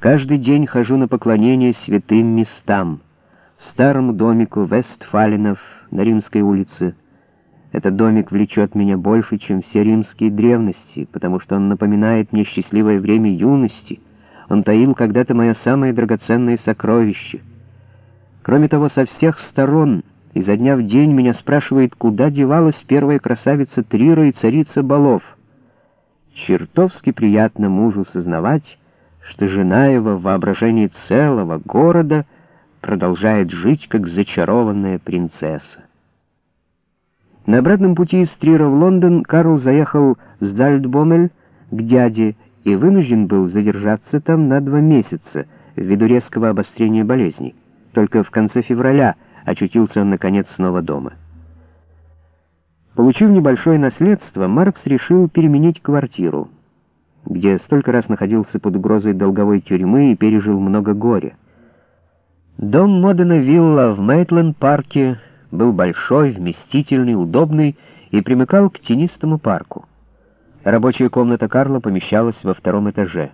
Каждый день хожу на поклонение святым местам, старому домику Вестфалинов на Римской улице. Этот домик влечет меня больше, чем все римские древности, потому что он напоминает мне счастливое время юности. Он таил когда-то мое самое драгоценное сокровище. Кроме того, со всех сторон, изо дня в день, меня спрашивает, куда девалась первая красавица Трира и царица Балов. Чертовски приятно мужу сознавать, что жена его в воображении целого города продолжает жить, как зачарованная принцесса. На обратном пути из Трира в Лондон Карл заехал в Зальдбомель к дяде и вынужден был задержаться там на два месяца ввиду резкого обострения болезни. Только в конце февраля очутился он, наконец, снова дома. Получив небольшое наследство, Маркс решил переменить квартиру где столько раз находился под угрозой долговой тюрьмы и пережил много горя. Дом Модена Вилла в Мейтленд-парке был большой, вместительный, удобный и примыкал к тенистому парку. Рабочая комната Карла помещалась во втором этаже.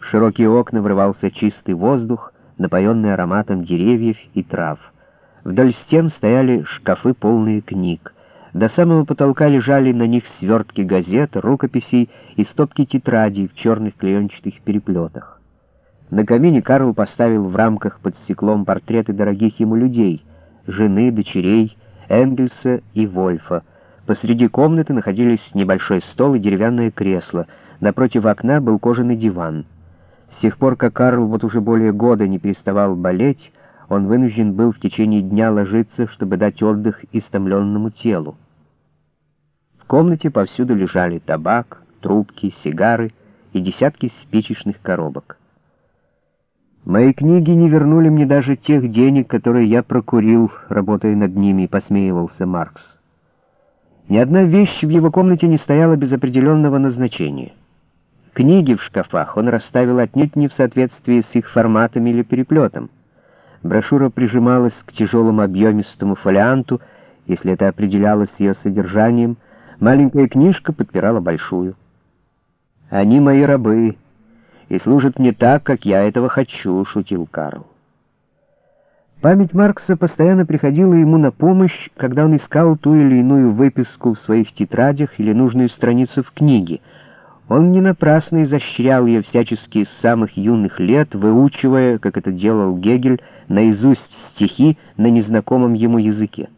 В широкие окна врывался чистый воздух, напоенный ароматом деревьев и трав. Вдоль стен стояли шкафы, полные книг. До самого потолка лежали на них свертки газет, рукописей и стопки тетрадей в черных клеенчатых переплетах. На камине Карл поставил в рамках под стеклом портреты дорогих ему людей — жены, дочерей, Энгельса и Вольфа. Посреди комнаты находились небольшой стол и деревянное кресло. Напротив окна был кожаный диван. С тех пор, как Карл вот уже более года не переставал болеть, он вынужден был в течение дня ложиться, чтобы дать отдых истомленному телу. В комнате повсюду лежали табак, трубки, сигары и десятки спичечных коробок. Мои книги не вернули мне даже тех денег, которые я прокурил, работая над ними, посмеивался Маркс. Ни одна вещь в его комнате не стояла без определенного назначения. Книги в шкафах он расставил отнюдь не в соответствии с их форматом или переплетом. Брошюра прижималась к тяжелому объемистому фолианту, если это определялось ее содержанием, Маленькая книжка подпирала большую. «Они мои рабы и служат мне так, как я этого хочу», — шутил Карл. Память Маркса постоянно приходила ему на помощь, когда он искал ту или иную выписку в своих тетрадях или нужную страницу в книге. Он не напрасно изощрял ее всячески с самых юных лет, выучивая, как это делал Гегель, наизусть стихи на незнакомом ему языке.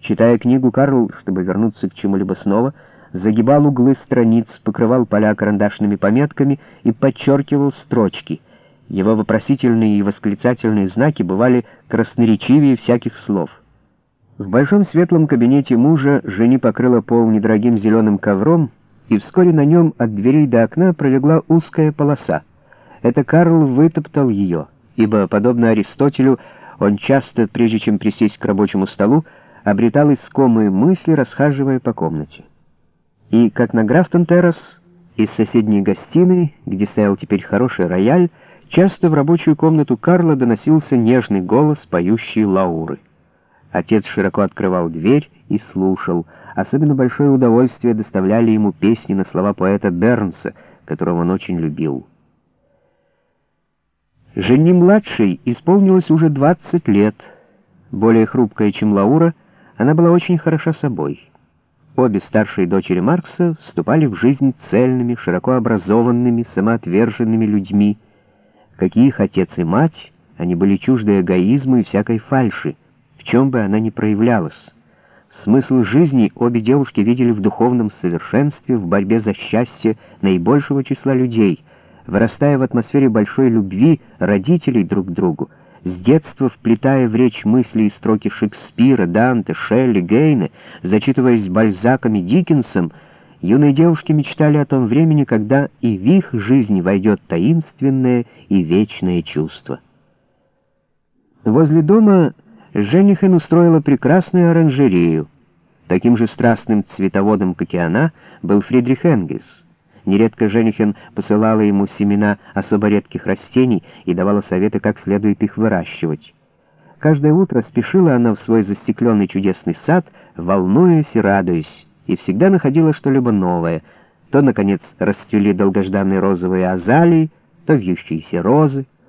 Читая книгу, Карл, чтобы вернуться к чему-либо снова, загибал углы страниц, покрывал поля карандашными пометками и подчеркивал строчки. Его вопросительные и восклицательные знаки бывали красноречивее всяких слов. В большом светлом кабинете мужа жени покрыла пол недорогим зеленым ковром, и вскоре на нем от дверей до окна пролегла узкая полоса. Это Карл вытоптал ее, ибо, подобно Аристотелю, он часто, прежде чем присесть к рабочему столу, обретал искомые мысли, расхаживая по комнате. И, как на Графтон-террас, из соседней гостиной, где стоял теперь хороший рояль, часто в рабочую комнату Карла доносился нежный голос поющей Лауры. Отец широко открывал дверь и слушал. Особенно большое удовольствие доставляли ему песни на слова поэта Бернса, которого он очень любил. Жене-младшей исполнилось уже 20 лет. Более хрупкая, чем Лаура — она была очень хороша собой. Обе старшие дочери Маркса вступали в жизнь цельными, широко образованными, самоотверженными людьми. Какие их отец и мать, они были чужды эгоизму и всякой фальши, в чем бы она ни проявлялась. Смысл жизни обе девушки видели в духовном совершенстве, в борьбе за счастье наибольшего числа людей, вырастая в атмосфере большой любви родителей друг к другу, с детства вплетая в речь мысли и строки Шекспира, Данте, Шелли, Гейне, зачитываясь Бальзаком и Диккенсом, юные девушки мечтали о том времени, когда и в их жизнь войдет таинственное и вечное чувство. Возле дома Женихен устроила прекрасную оранжерею. Таким же страстным цветоводом, как и она, был Фридрих Энгельс. Нередко Женихен посылала ему семена особо редких растений и давала советы, как следует их выращивать. Каждое утро спешила она в свой застекленный чудесный сад, волнуясь и радуясь, и всегда находила что-либо новое. То, наконец, расцвели долгожданные розовые азалии, то вьющиеся розы,